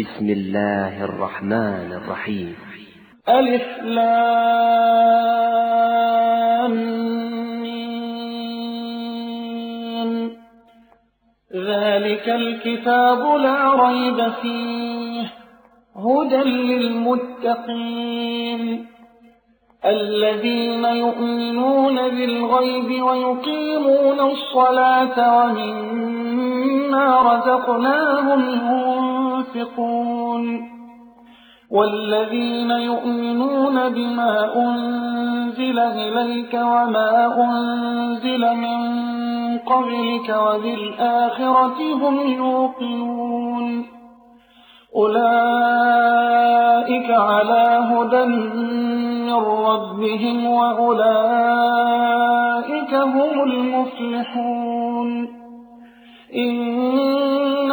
بسم الله الرحمن الرحيم. ألف لام ذلك الكتاب لا ريب فيه. هدى للمتقين. الذين يؤمنون بالغيب ويقيمون الصلاة ومما رزقناهم ينفقون. والذين يؤمنون بما أنزل إليك وما أنزل من قبلك وبالآخرة هم يوقنون. أولئك على هدى من ربهم وأولئك هم المفلحون.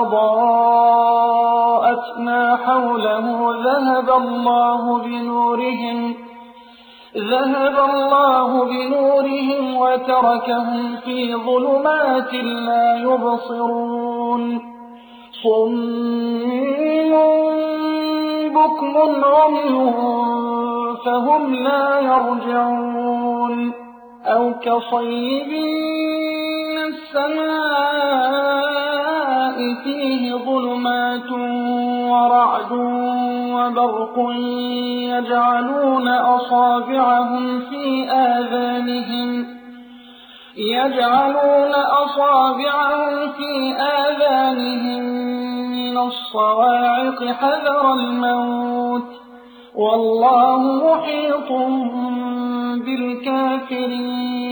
أضاءت ما حوله ذهب الله بنورهم ذهب الله بنورهم وتركهم في ظلمات لا يبصرون. صم بكم عمي فهم لا يرجعون. أو كصيب السماء ورعد وبرق يجعلون أصابعهم في آذانهم يجعلون أصابعهم في آذانهم من الصواعق حذر الموت. والله محيط بالكافرين.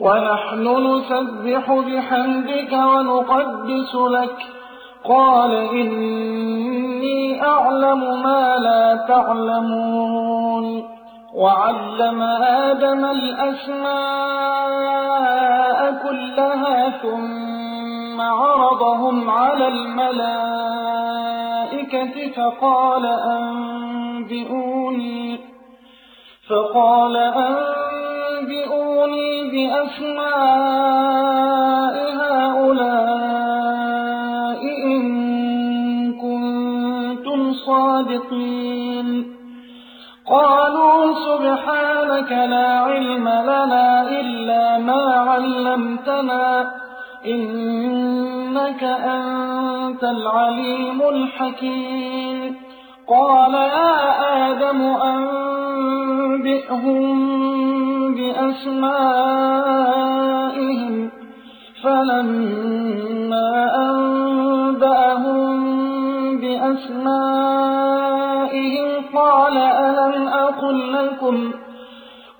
ونحن نسبح بحمدك ونقدس لك. قال إني أعلم ما لا تعلمون. وعلم آدم الأسماء كلها ثم عرضهم على الملائكة فقال أنبئوني. فقال أنبئوني بأسماء هؤلاء إن كنتم صادقين. قالوا سبحانك لا علم لنا إلا ما علمتنا إنك أنت العليم الحكيم. قال يا آدم أنبئهم بأسمائهم فلما أنبأهم بأسمائهم قال ألم أقل لكم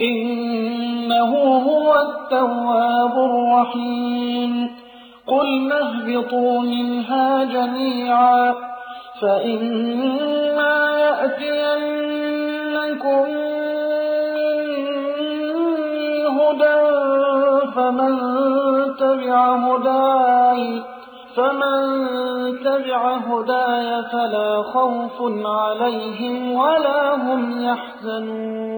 إنه هو التواب الرحيم. قل اهبطوا منها جميعا فإما يأتينكم مني هدى فمن تبع هداي فمن تبع هداي فلا خوف عليهم ولا هم يحزنون.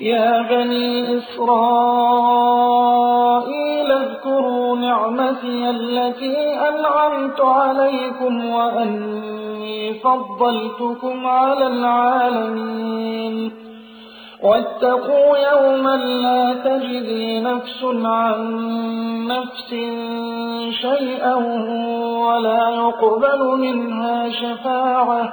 يا بني إسرائيل اذكروا نعمتي التي أنعمت عليكم وأني فضلتكم على العالمين. واتقوا يوما لا تجزي نفس عن نفس شيئا ولا يقبل منها شفاعة.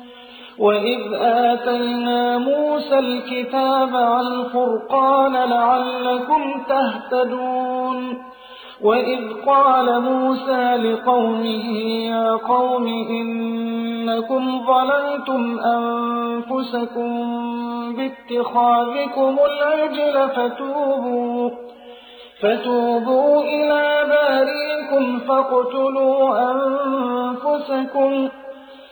وإذ آتينا موسى الكتاب والفرقان لعلكم تهتدون وإذ قال موسى لقومه يا قوم إنكم ظلمتم أنفسكم باتخاذكم العجل فتوبوا فتوبوا إلى باريكم فاقتلوا أنفسكم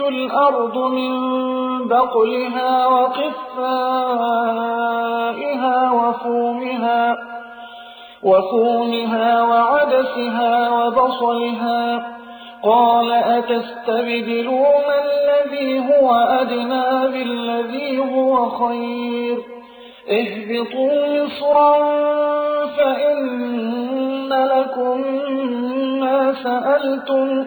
الأرض من بقلها وقفائها وفومها وفومها وعدسها وبصلها. قال أتستبدلون الذي هو أدنى بالذي هو خير؟ اهبطوا مصرا فإن لكم ما سألتم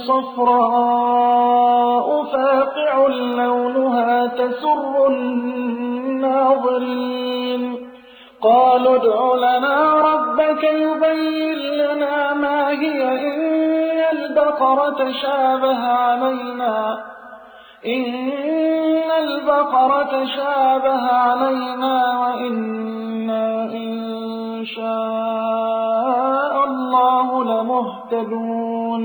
صفراء فاقع لونها تسر الناظرين. قالوا ادع لنا ربك يبين لنا ما هي إن البقرة شابه علينا. إن البقرة شابه علينا وإنا إن شاء الله لمهتدون.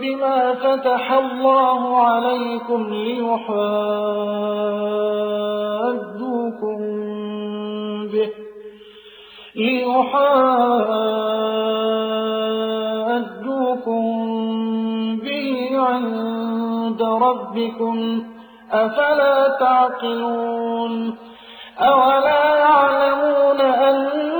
بما فتح الله عليكم ليحاجوكم به. ليحاجوكم به عند ربكم. أفلا تعقلون؟ أولا يعلمون أن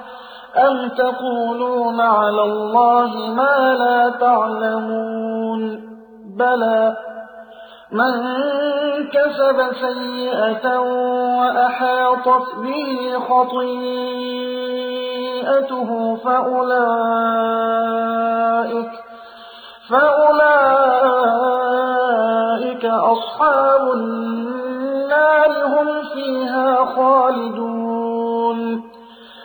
أم تقولون على الله ما لا تعلمون بلى من كسب سيئة وأحاطت به خطيئته فأولئك فأولئك أصحاب النار هم فيها خالدون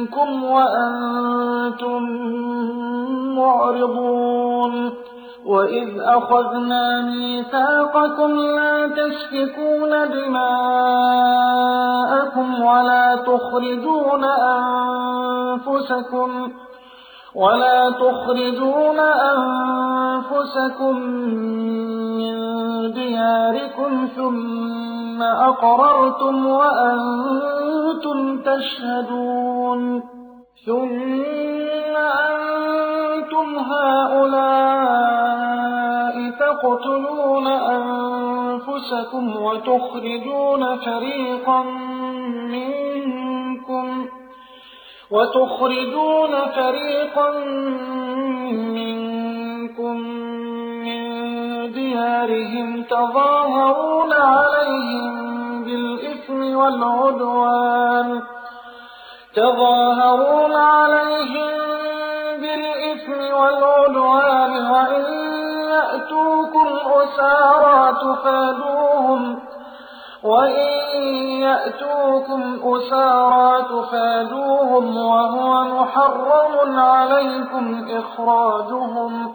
منكم وأنتم معرضون. وإذ أخذنا ميثاقكم لا تسفكون دماءكم ولا تخرجون أنفسكم ولا تخرجون أنفسكم من دياركم ثم أقررتم وأنتم تشهدون. ثم أنتم هؤلاء تقتلون أنفسكم وتخرجون فريقا منكم وتخرجون فريقا منكم من ديارهم تظاهرون عليهم بالإثم والعدوان. تظاهرون عليهم بالإثم والعدوان وإن يأتوكم أسارى تفادوهم. وإن يأتوكم أسارى تفادوهم وهو محرم عليكم إخراجهم.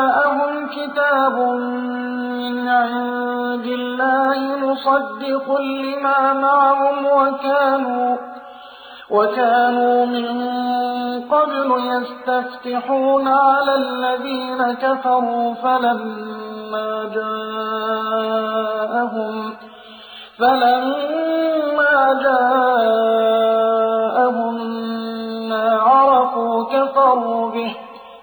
كتاب من عند الله مصدق لما معهم وكانوا وكانوا من قبل يستفتحون على الذين كفروا فلما جاءهم فلما جاءهم ما عرفوا كفروا به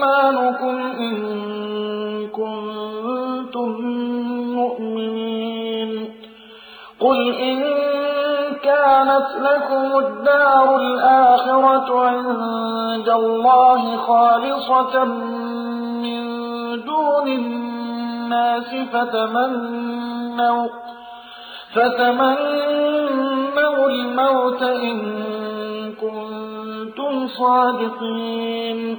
إيمانكم إن كنتم مؤمنين. قل إن كانت لكم الدار الآخرة عند الله خالصة من دون الناس فتمنوا فتمنوا الموت إن كنتم صادقين.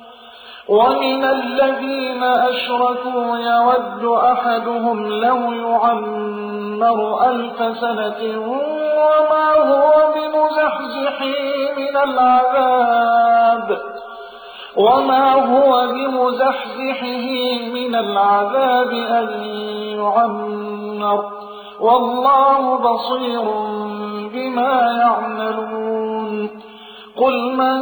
ومن الذين أشركوا يود أحدهم لو يعمر ألف سنة وما هو بمزحزحه من العذاب وما هو بمزحزحه من العذاب أن يعمر والله بصير بما يعملون قل من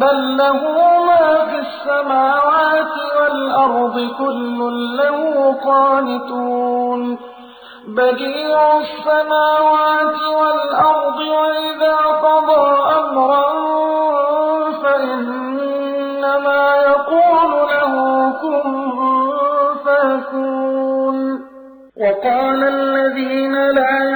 بل له ما في السماوات والأرض كل له قانتون بديع السماوات والأرض وإذا قضى أمرا فإنما يقول له كن فيكون وقال الذين لا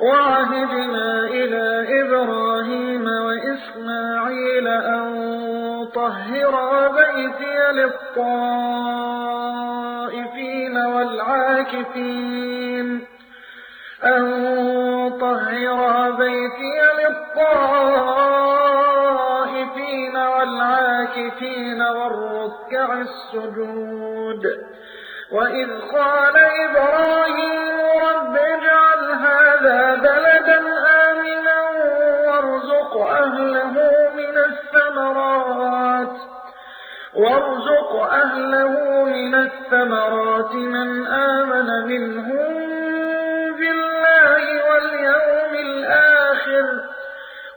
وعهدنا إلى إبراهيم وإسماعيل أن طهر بيتي للطائفين والعاكفين. أن طهر بيتي للطائفين والعاكفين والركع السجود. وإذ قال إبراهيم رب اجعل هذا بلدا آمنا وارزق أهله من الثمرات وارزق أهله من الثمرات من آمن منهم بالله واليوم الآخر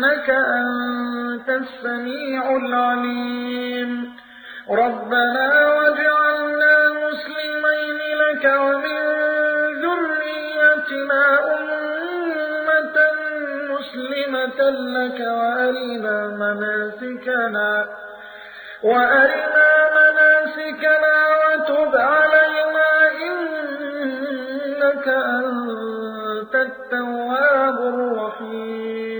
إنك أنت السميع العليم. ربنا واجعلنا مسلمين لك ومن ذريتنا أمة مسلمة لك وأرنا مناسكنا وأرنا مناسكنا وتب علينا إنك أنت التواب الرحيم.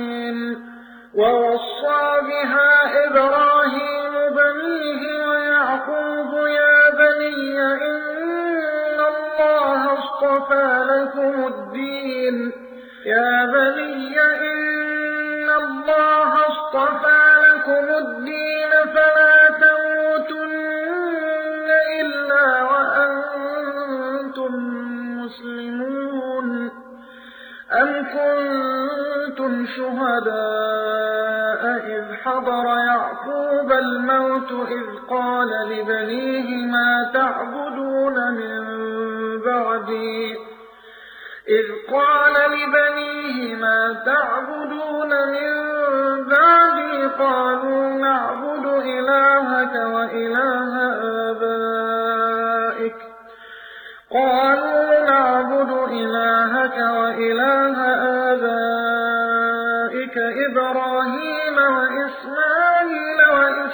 ووصى بها إبراهيم بنيه ويعقوب يا بني إن الله اصطفى لكم الدين. يا بني إن الله اصطفى لكم الدين فلا تموتن إلا وأنتم مسلمون. أم كنتم شهداء؟ حضر يعقوب الموت إذ قال لبنيه ما تعبدون من بعدي. إذ قال لبنيه ما تعبدون من بعدي قالوا نعبد إلهك وإله آبائك. قالوا نعبد إلهك وإله آبائك.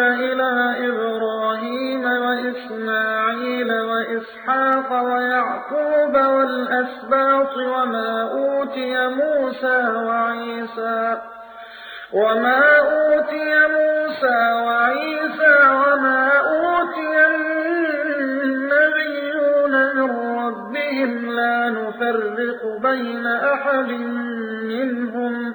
إلى إبراهيم وإسماعيل وإسحاق ويعقوب والأسباط وما أوتي موسى وعيسى وما أوتي موسى وعيسى وما أوتي النبيون من ربهم لا نفرق بين أحد منهم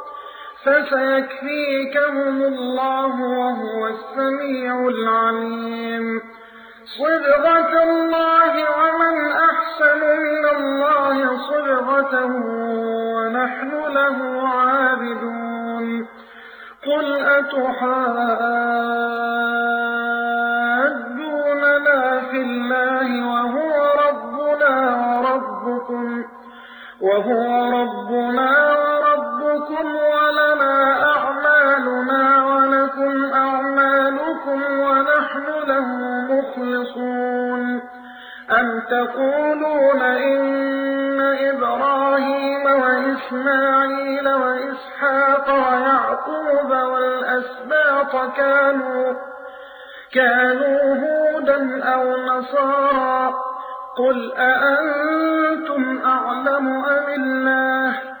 فسيكفيكهم الله وهو السميع العليم. صبغة الله ومن أحسن من الله صبغة ونحن له عابدون. قل أتحاجوننا في الله وهو ربنا وربكم وهو ربنا وربكم ولنا أعمالنا ولكم أعمالكم ونحن له مخلصون. أم تقولون إن إبراهيم وإسماعيل وإسحاق ويعقوب والأسباط كانوا كانوا هودا أو نصارى قل أأنتم أعلم أم الله؟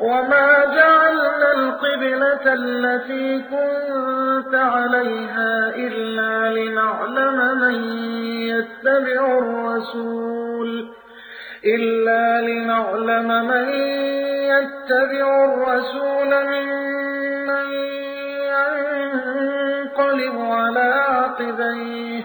وما جعلنا القبلة التي كنت عليها إلا لنعلم من يتبع الرسول إلا لنعلم من يتبع الرسول ممن ينقلب على عقبيه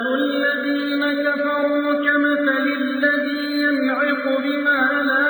مثل الذين كفروا كمثل الذي ينعق بما لا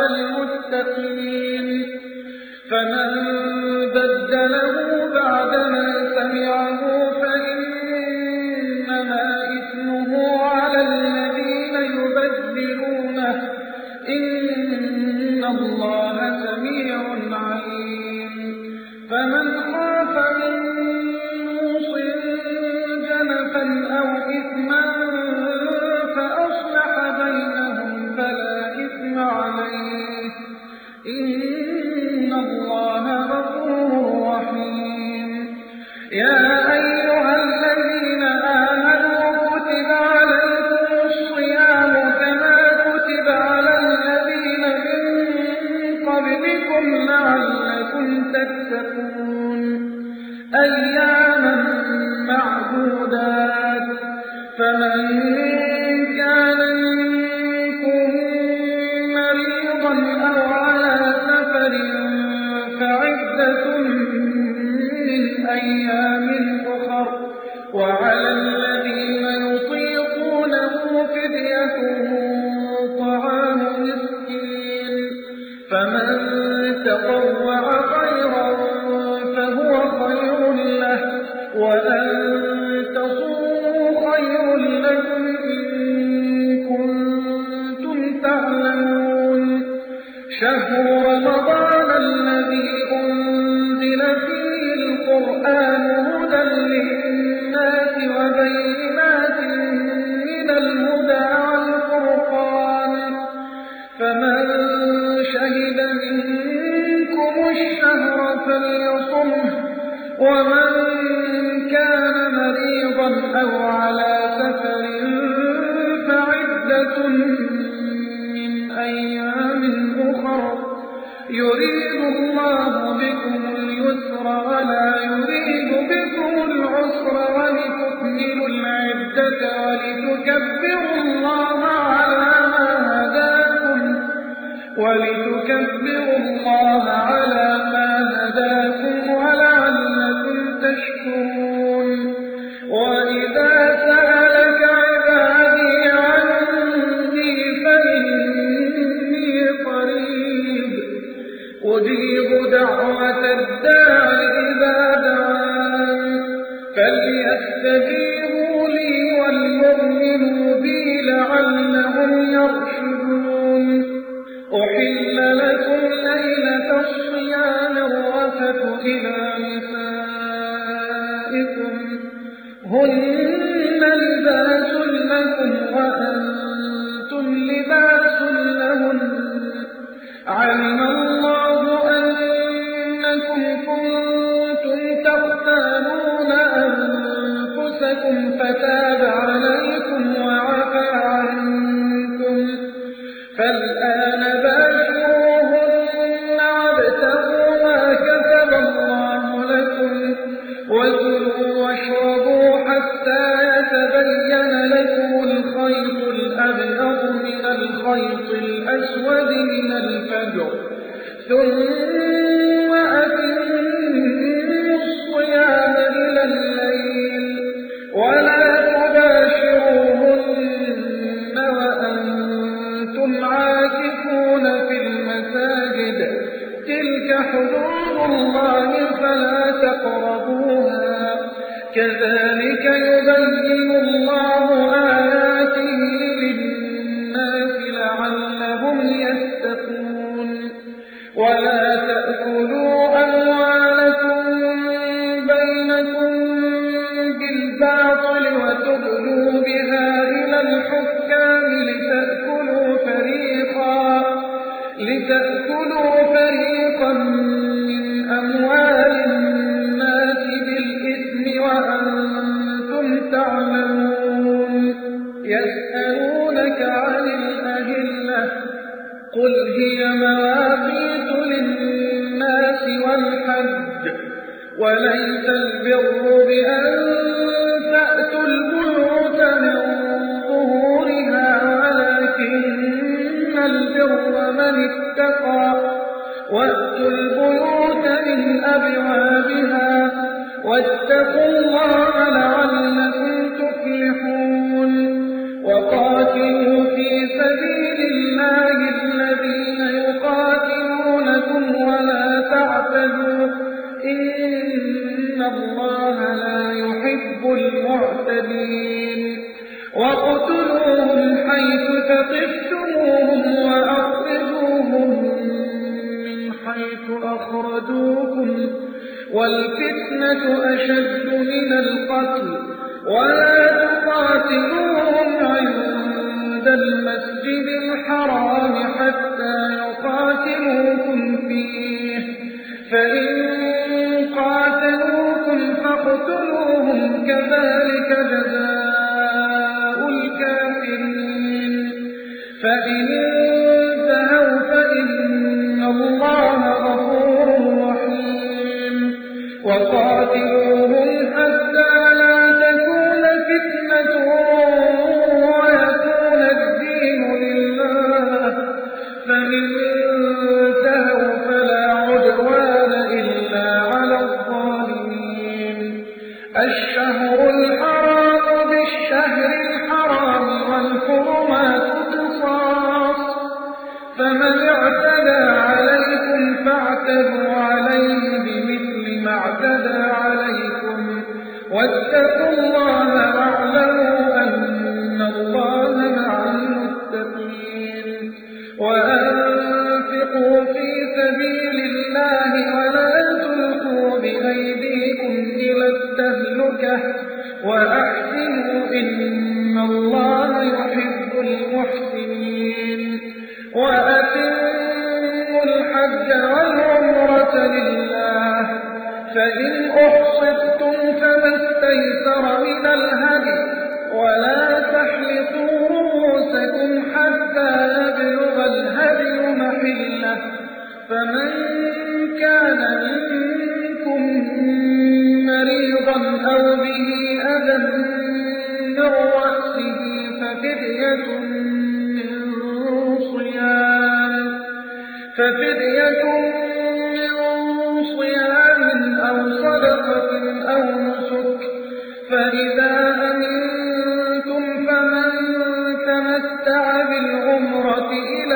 على المتقين وَكُلُوا وَاشْرَبُوا حَتَّى يَتَبَيَّنَ لَكُمُ مِنَ الْفَجْرِ ۖ. ثُمَّ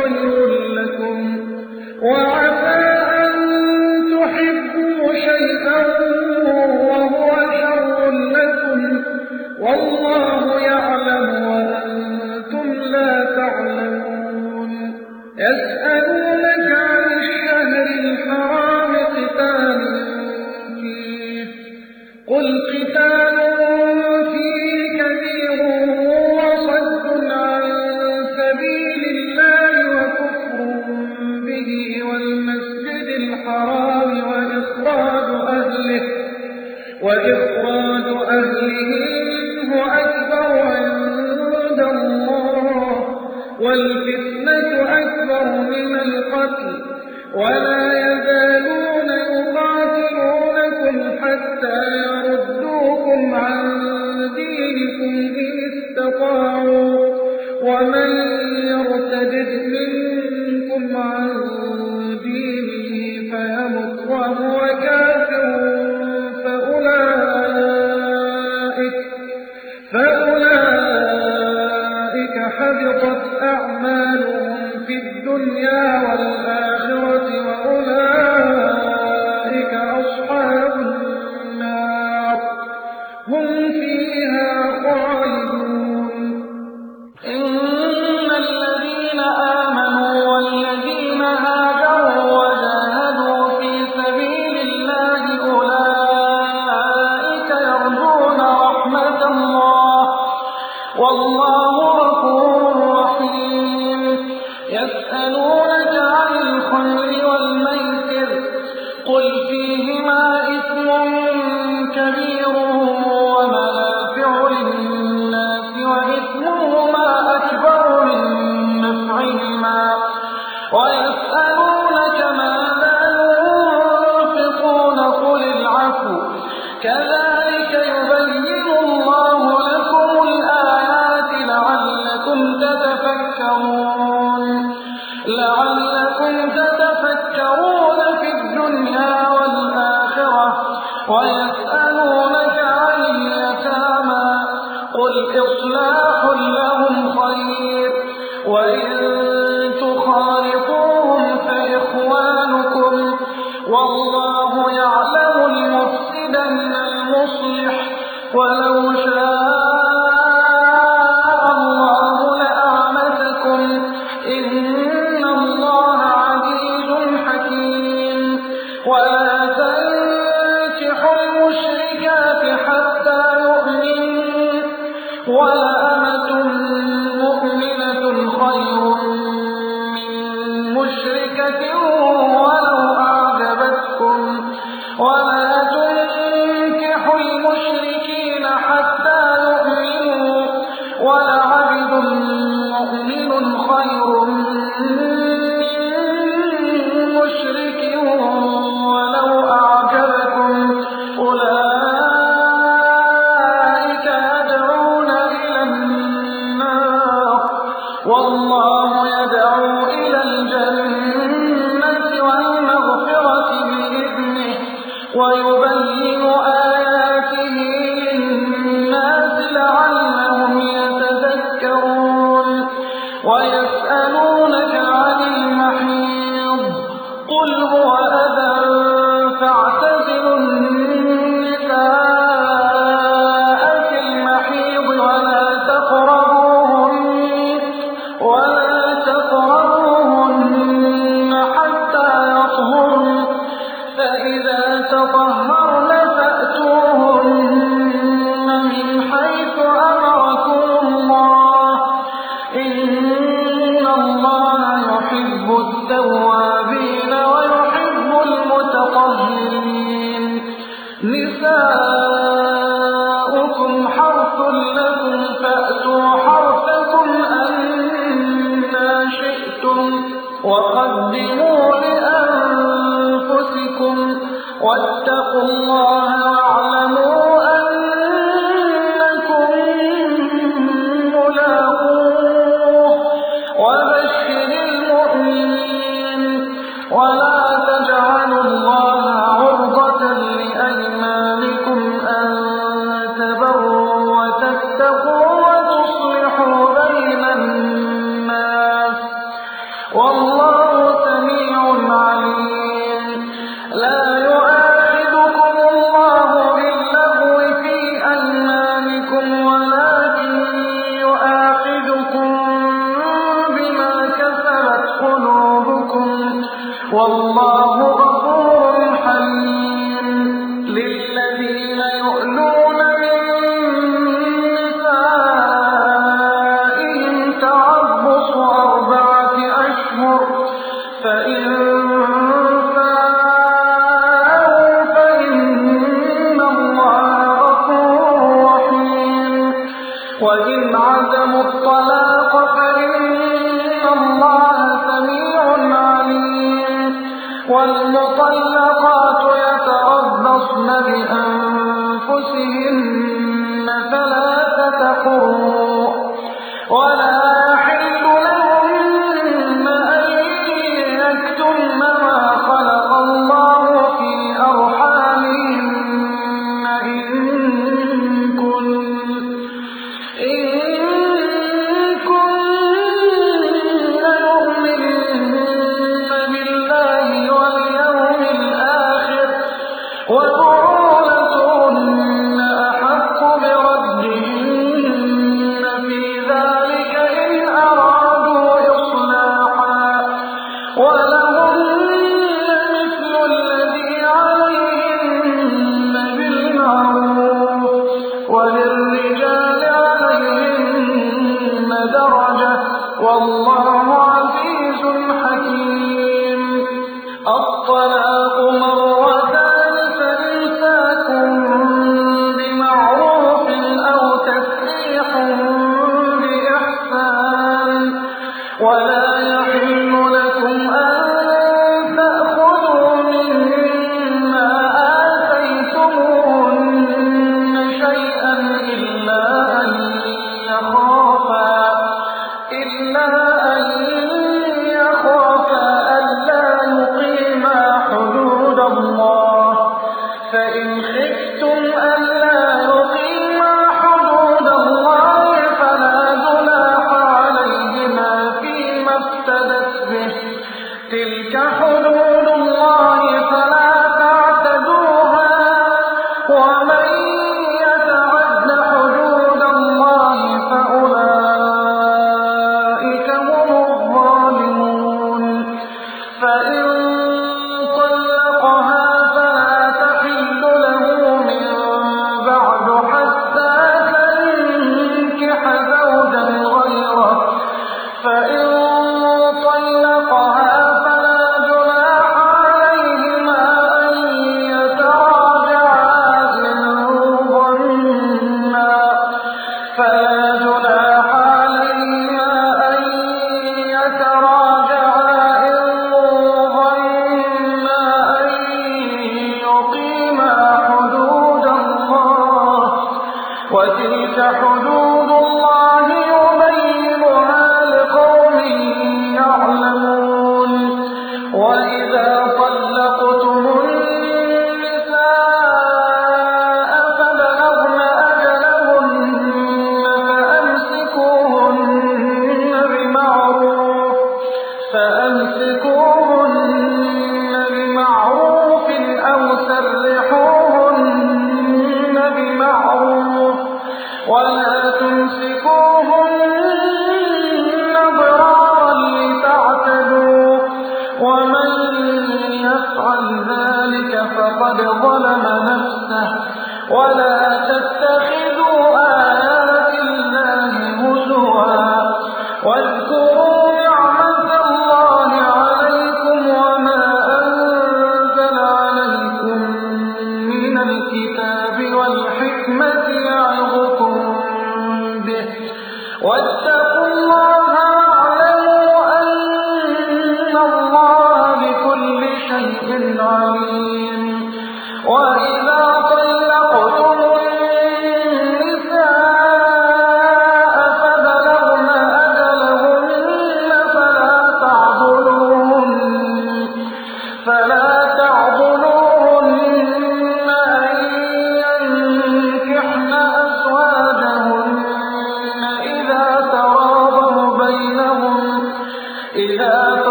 قل ولا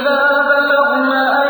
إذا بلغنا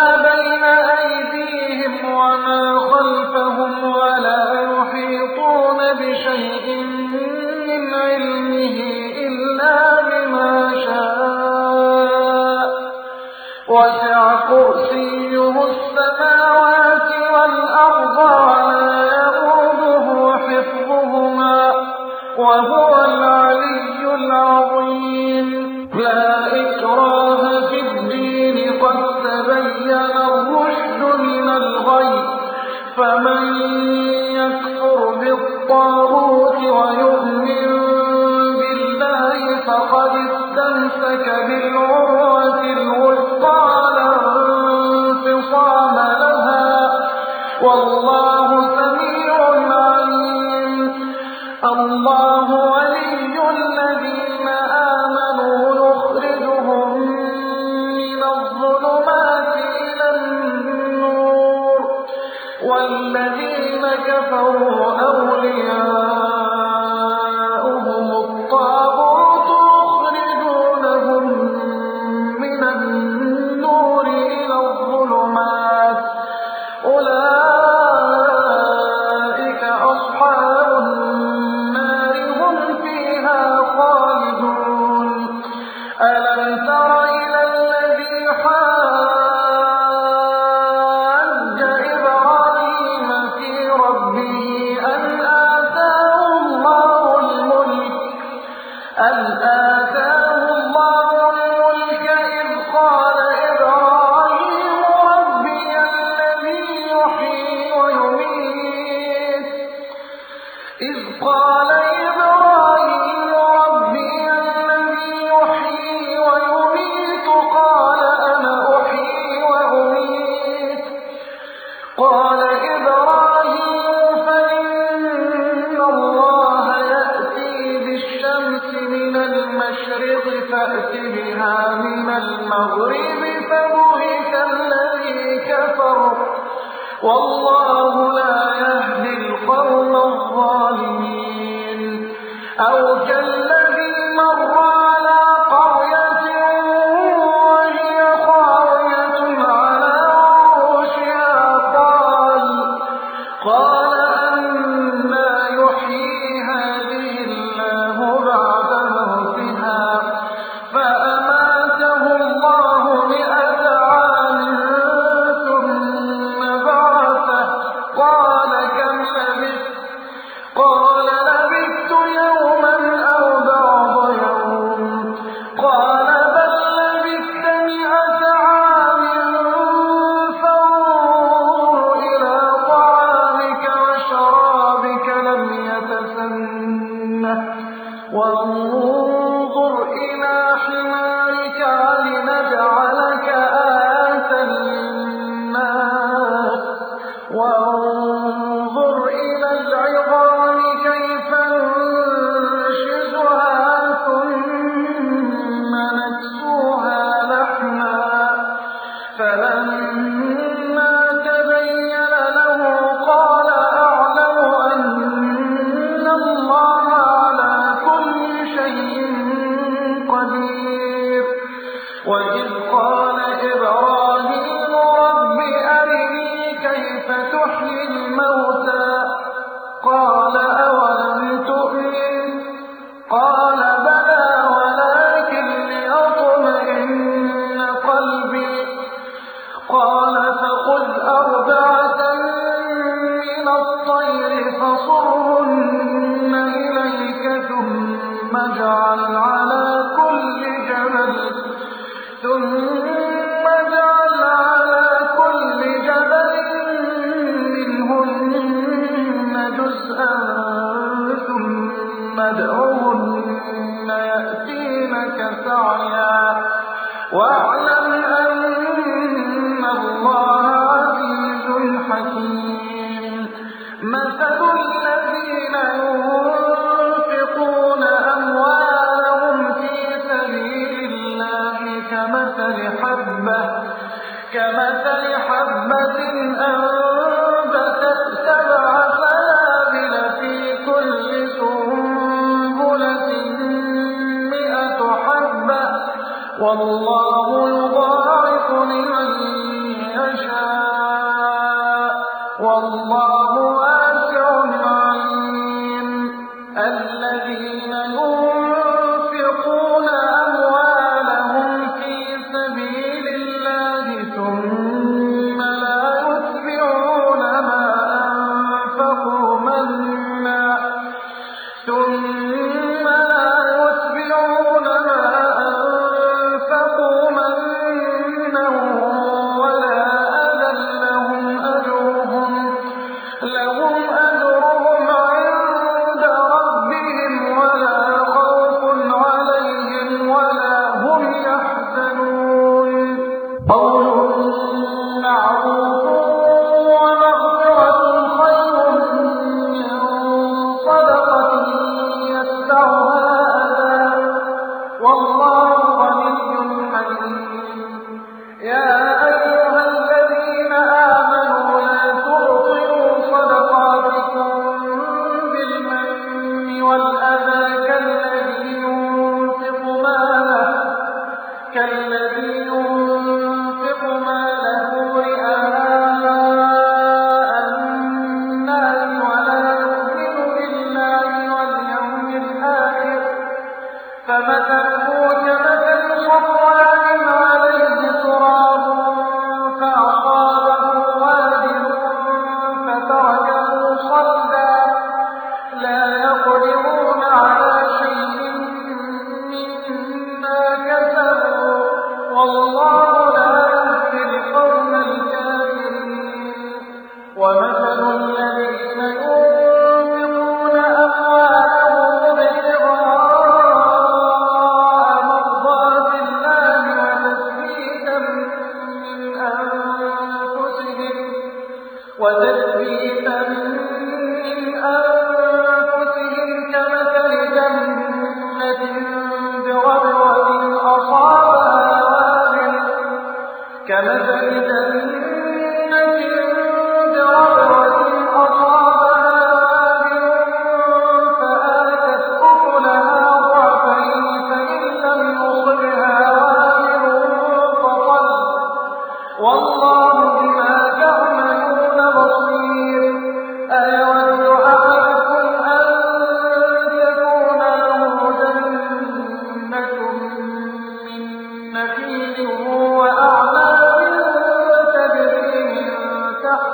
وإذ قال والله